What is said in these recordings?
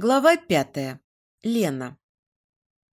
Глава пятая. Лена.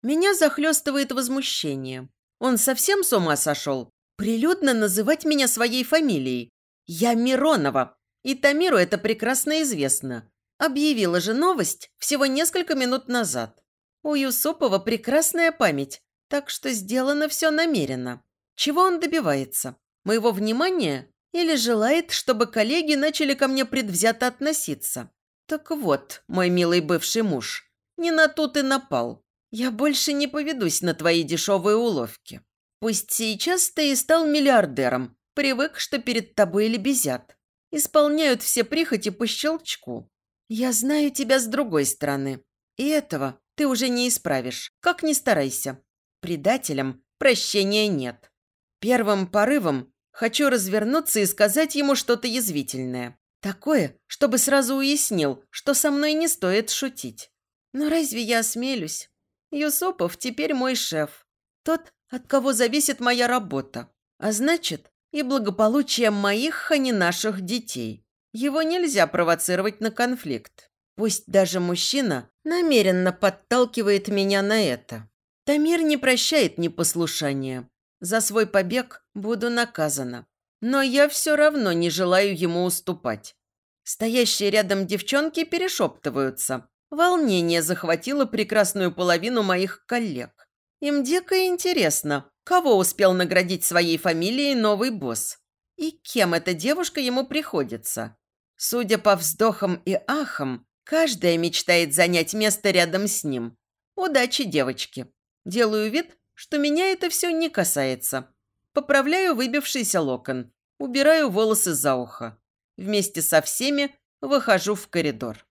Меня захлестывает возмущение. Он совсем с ума сошел? Прилюдно называть меня своей фамилией. Я Миронова, и Тамиру это прекрасно известно. Объявила же новость всего несколько минут назад. У Юсупова прекрасная память, так что сделано все намеренно. Чего он добивается? Моего внимания? Или желает, чтобы коллеги начали ко мне предвзято относиться? «Так вот, мой милый бывший муж, не на ту ты напал. Я больше не поведусь на твои дешевые уловки. Пусть сейчас ты и стал миллиардером, привык, что перед тобой лебезят. Исполняют все прихоти по щелчку. Я знаю тебя с другой стороны. И этого ты уже не исправишь, как ни старайся. Предателям прощения нет. Первым порывом хочу развернуться и сказать ему что-то язвительное. Такое, чтобы сразу уяснил, что со мной не стоит шутить. Но разве я осмелюсь? Юсупов теперь мой шеф. Тот, от кого зависит моя работа. А значит, и благополучие моих, а не наших детей. Его нельзя провоцировать на конфликт. Пусть даже мужчина намеренно подталкивает меня на это. Тамир не прощает непослушания. За свой побег буду наказана. Но я все равно не желаю ему уступать. Стоящие рядом девчонки перешептываются. Волнение захватило прекрасную половину моих коллег. Им дико интересно, кого успел наградить своей фамилией новый босс. И кем эта девушка ему приходится. Судя по вздохам и ахам, каждая мечтает занять место рядом с ним. Удачи, девочки. Делаю вид, что меня это все не касается. Поправляю выбившийся локон, убираю волосы за ухо. Вместе со всеми выхожу в коридор.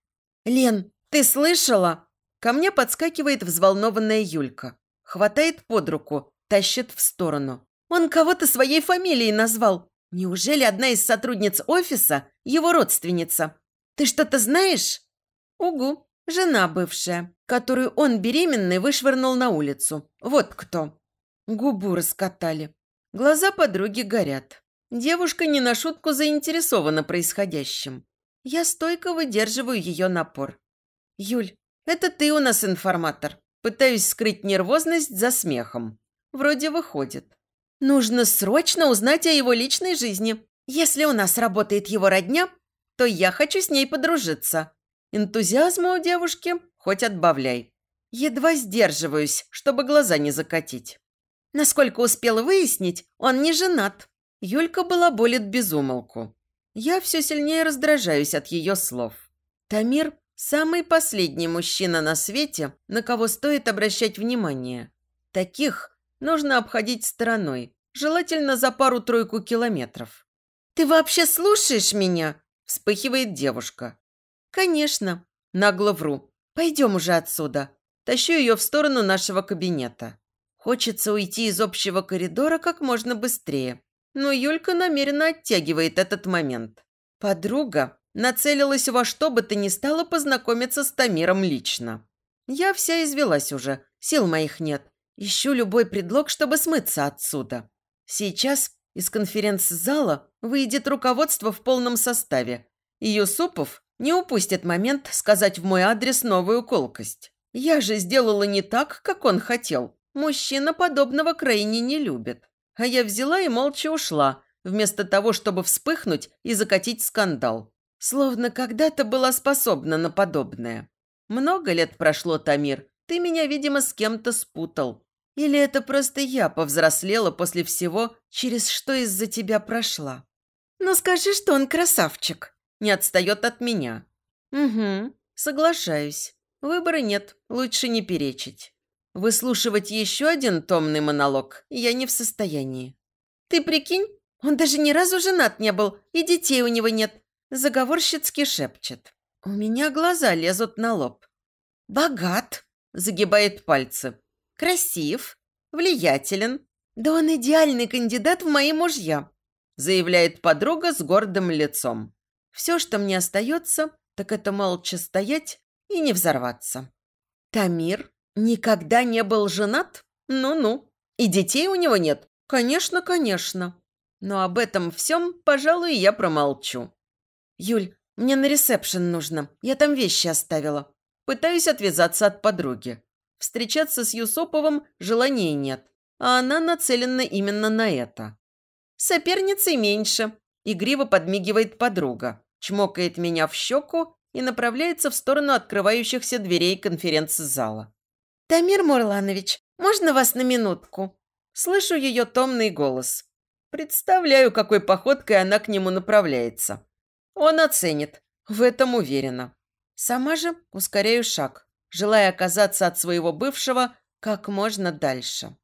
«Лен, ты слышала?» Ко мне подскакивает взволнованная Юлька. Хватает под руку, тащит в сторону. Он кого-то своей фамилией назвал. Неужели одна из сотрудниц офиса его родственница? Ты что-то знаешь? Угу, жена бывшая, которую он беременный вышвырнул на улицу. Вот кто. Губу раскатали. Глаза подруги горят. Девушка не на шутку заинтересована происходящим. Я стойко выдерживаю ее напор. «Юль, это ты у нас информатор». Пытаюсь скрыть нервозность за смехом. Вроде выходит. Нужно срочно узнать о его личной жизни. Если у нас работает его родня, то я хочу с ней подружиться. Энтузиазма у девушки хоть отбавляй. Едва сдерживаюсь, чтобы глаза не закатить. Насколько успела выяснить, он не женат. Юлька была болит безумолку. Я все сильнее раздражаюсь от ее слов. Тамир – самый последний мужчина на свете, на кого стоит обращать внимание. Таких нужно обходить стороной, желательно за пару-тройку километров. «Ты вообще слушаешь меня?» – вспыхивает девушка. «Конечно», – нагло вру. «Пойдем уже отсюда». Тащу ее в сторону нашего кабинета. Хочется уйти из общего коридора как можно быстрее. Но Юлька намеренно оттягивает этот момент. Подруга нацелилась во что бы то ни стало познакомиться с Тамиром лично. Я вся извелась уже, сил моих нет. Ищу любой предлог, чтобы смыться отсюда. Сейчас из конференц-зала выйдет руководство в полном составе. И Юсупов не упустит момент сказать в мой адрес новую колкость. Я же сделала не так, как он хотел. Мужчина подобного крайне не любит. А я взяла и молча ушла, вместо того, чтобы вспыхнуть и закатить скандал. Словно когда-то была способна на подобное. Много лет прошло, Тамир. Ты меня, видимо, с кем-то спутал. Или это просто я повзрослела после всего, через что из-за тебя прошла? Ну скажи, что он красавчик. Не отстает от меня. Угу, соглашаюсь. Выбора нет, лучше не перечить. Выслушивать еще один томный монолог я не в состоянии. «Ты прикинь, он даже ни разу женат не был, и детей у него нет», заговорщицки шепчет. У меня глаза лезут на лоб. «Богат», загибает пальцы. «Красив, влиятелен. Да он идеальный кандидат в мои мужья», заявляет подруга с гордым лицом. Все, что мне остается, так это молча стоять и не взорваться. Тамир Никогда не был женат? Ну-ну. И детей у него нет? Конечно, конечно. Но об этом всем, пожалуй, я промолчу. Юль, мне на ресепшн нужно. Я там вещи оставила. Пытаюсь отвязаться от подруги. Встречаться с Юсоповым желания нет, а она нацелена именно на это. Соперницей меньше. Игриво подмигивает подруга, чмокает меня в щеку и направляется в сторону открывающихся дверей конференц-зала. «Тамир Мурланович, можно вас на минутку?» Слышу ее томный голос. Представляю, какой походкой она к нему направляется. Он оценит, в этом уверена. Сама же ускоряю шаг, желая оказаться от своего бывшего как можно дальше.